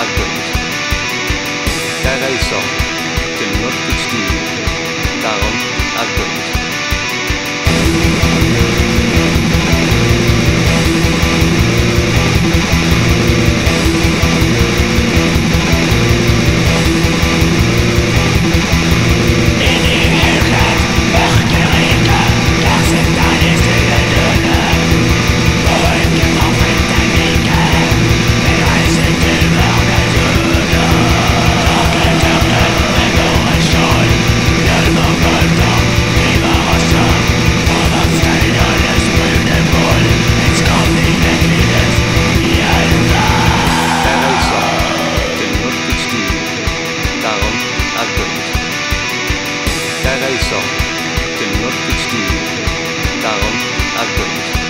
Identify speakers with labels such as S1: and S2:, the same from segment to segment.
S1: Agnes. Caray song. Cannot 16. Daron Agnes. I saw que no te extingue, darum agbend.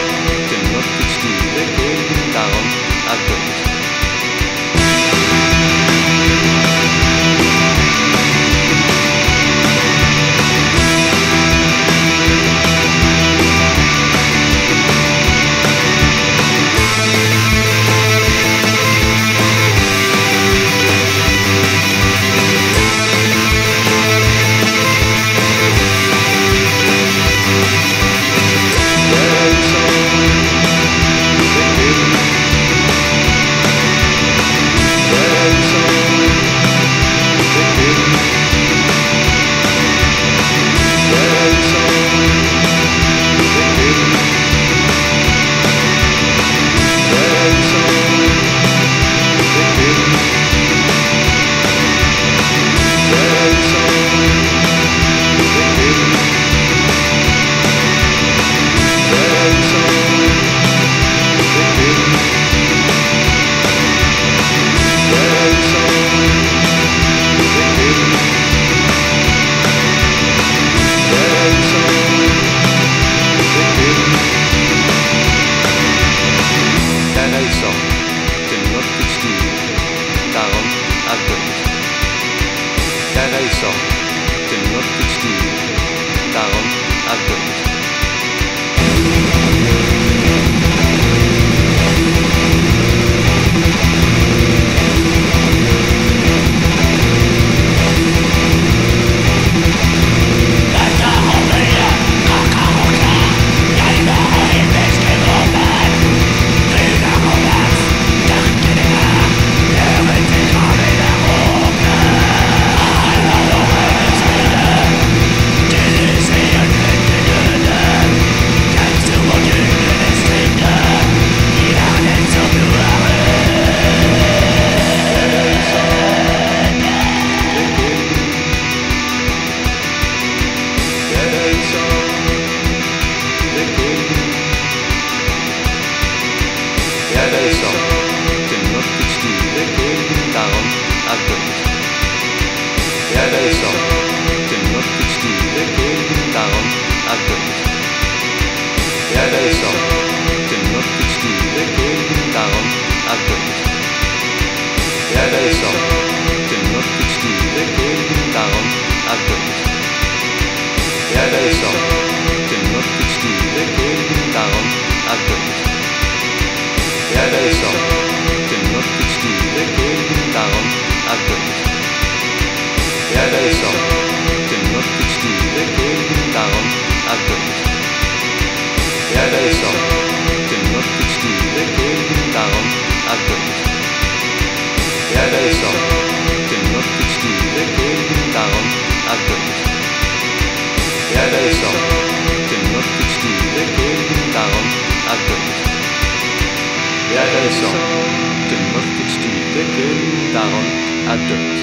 S1: Jeg reiser til mørkets sti, sti, det gulden dagen er dømt. Jeg reiser til mørkets sti, det gulden dagen er dømt. Jeg reiser til mørkets sti, det gulden dagen er dømt. Jeg reiser til mørkets sti, det gulden dagen er dømt. Jeg reiser til mørkets sti, det gulden dagen er dømt. Jeg reiser til mørkets sti, det gulden dagen er dømt. Jeg reiser til mørkets sti, det gulden dagen er dømt. Jeg reiser til mørkets sti, det gulden dagen er dømt.